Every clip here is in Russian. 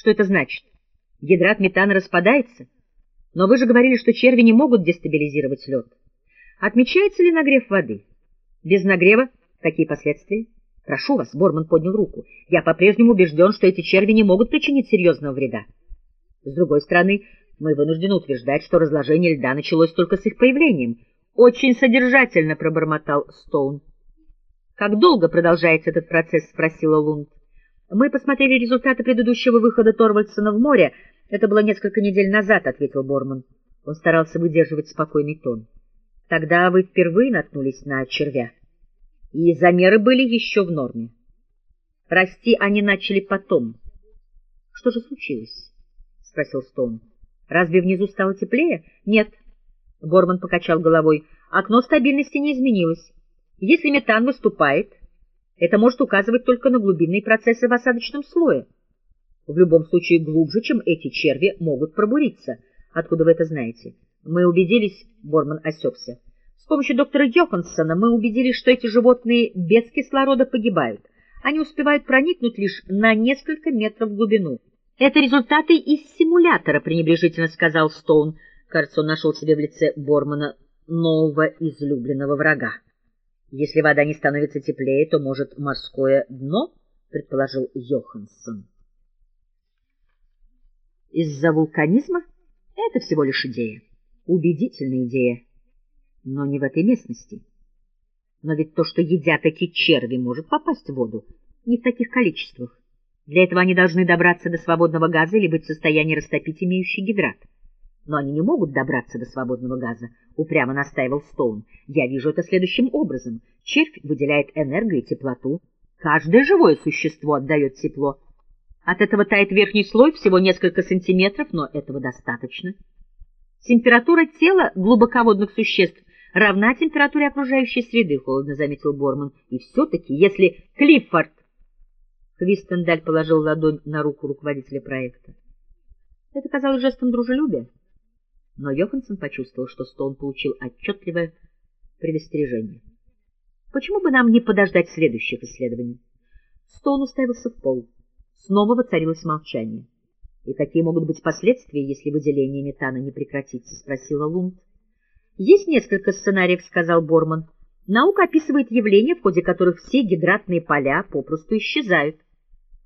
Что это значит? Гидрат метана распадается? Но вы же говорили, что черви не могут дестабилизировать лед. Отмечается ли нагрев воды? Без нагрева какие последствия? Прошу вас, Борман поднял руку. Я по-прежнему убежден, что эти черви не могут причинить серьезного вреда. С другой стороны, мы вынуждены утверждать, что разложение льда началось только с их появлением. Очень содержательно пробормотал Стоун. Как долго продолжается этот процесс, спросила Лунд. Мы посмотрели результаты предыдущего выхода Торвальдсона в море. Это было несколько недель назад, ответил Борман. Он старался выдерживать спокойный тон. Тогда вы впервые наткнулись на червя. И замеры были еще в норме. Расти они начали потом. Что же случилось? спросил Стоун. Разве внизу стало теплее? Нет. Борман покачал головой. Окно стабильности не изменилось. Если метан выступает, это может указывать только на глубинные процессы в осадочном слое. В любом случае глубже, чем эти черви могут пробуриться. Откуда вы это знаете? Мы убедились, Борман осекся. С помощью доктора Йоханссона мы убедились, что эти животные без кислорода погибают. Они успевают проникнуть лишь на несколько метров в глубину. Это результаты из симулятора, пренебрежительно сказал Стоун. Кажется, он нашел себе в лице Бормана нового излюбленного врага. Если вода не становится теплее, то, может, морское дно, предположил Йоханссон. Из-за вулканизма? Это всего лишь идея. Убедительная идея. Но не в этой местности. Но ведь то, что едят эти черви, может попасть в воду. Не в таких количествах. Для этого они должны добраться до свободного газа или быть в состоянии растопить имеющий гидрат. Но они не могут добраться до свободного газа, упрямо настаивал Стоун. Я вижу это следующим образом. Червь выделяет энергию и теплоту. Каждое живое существо отдает тепло. От этого тает верхний слой всего несколько сантиметров, но этого достаточно. Температура тела глубоководных существ равна температуре окружающей среды, холодно заметил Борман. И все-таки, если Клиффорд Квистендаль положил ладонь на руку руководителя проекта. Это казалось жестом дружелюбия, но Йоханссон почувствовал, что Стоун получил отчетливое предостережение. Почему бы нам не подождать следующих исследований? Стоун уставился в пол. Снова воцарилось молчание. И какие могут быть последствия, если выделение метана не прекратится, спросила Лунд. Есть несколько сценариев, сказал Борман. Наука описывает явления, в ходе которых все гидратные поля попросту исчезают.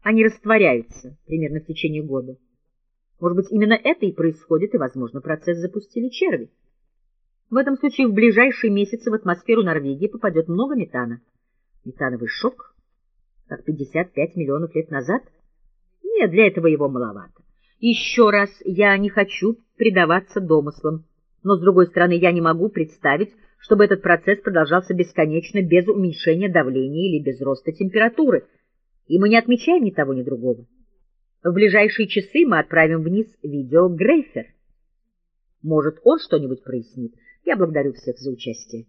Они растворяются примерно в течение года. Может быть, именно это и происходит, и, возможно, процесс запустили черви. В этом случае в ближайшие месяцы в атмосферу Норвегии попадет много метана. Метановый шок? Как 55 миллионов лет назад? Нет, для этого его маловато. Еще раз, я не хочу предаваться домыслам, но, с другой стороны, я не могу представить, чтобы этот процесс продолжался бесконечно без уменьшения давления или без роста температуры — и мы не отмечаем ни того, ни другого. В ближайшие часы мы отправим вниз видео Грейфер. Может, он что-нибудь прояснит. Я благодарю всех за участие.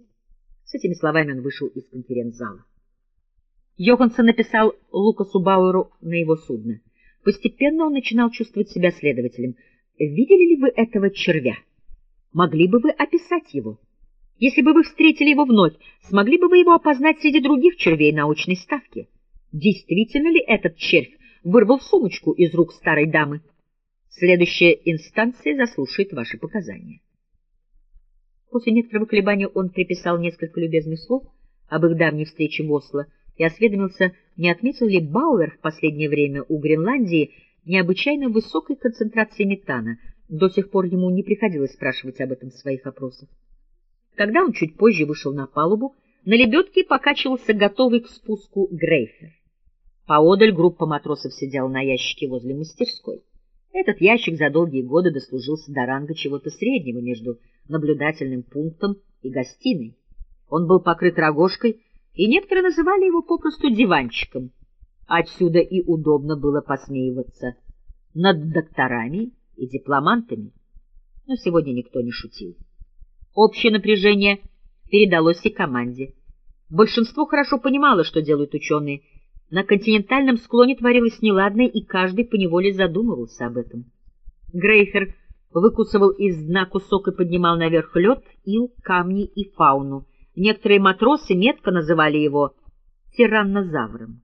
С этими словами он вышел из конференц-зала. Йоханссон написал Лукасу Бауэру на его судно. Постепенно он начинал чувствовать себя следователем. Видели ли вы этого червя? Могли бы вы описать его? Если бы вы встретили его вновь, смогли бы вы его опознать среди других червей научной ставки? действительно ли этот червь вырвал сумочку из рук старой дамы. Следующая инстанция заслушает ваши показания. После некоторого колебания он приписал несколько любезных слов об их давней встрече в Осло и осведомился, не отметил ли Бауэр в последнее время у Гренландии необычайно высокой концентрации метана. До сих пор ему не приходилось спрашивать об этом в своих опросах. Когда он чуть позже вышел на палубу, на лебедке покачивался готовый к спуску Грейфер. Поодаль группа матросов сидела на ящике возле мастерской. Этот ящик за долгие годы дослужился до ранга чего-то среднего между наблюдательным пунктом и гостиной. Он был покрыт рогожкой, и некоторые называли его попросту диванчиком. Отсюда и удобно было посмеиваться над докторами и дипломантами. Но сегодня никто не шутил. Общее напряжение передалось и команде. Большинство хорошо понимало, что делают ученые — на континентальном склоне творилось неладное, и каждый поневоле задумывался об этом. Грейфер выкусывал из дна кусок и поднимал наверх лед, ил, камни и фауну. Некоторые матросы метко называли его тираннозавром.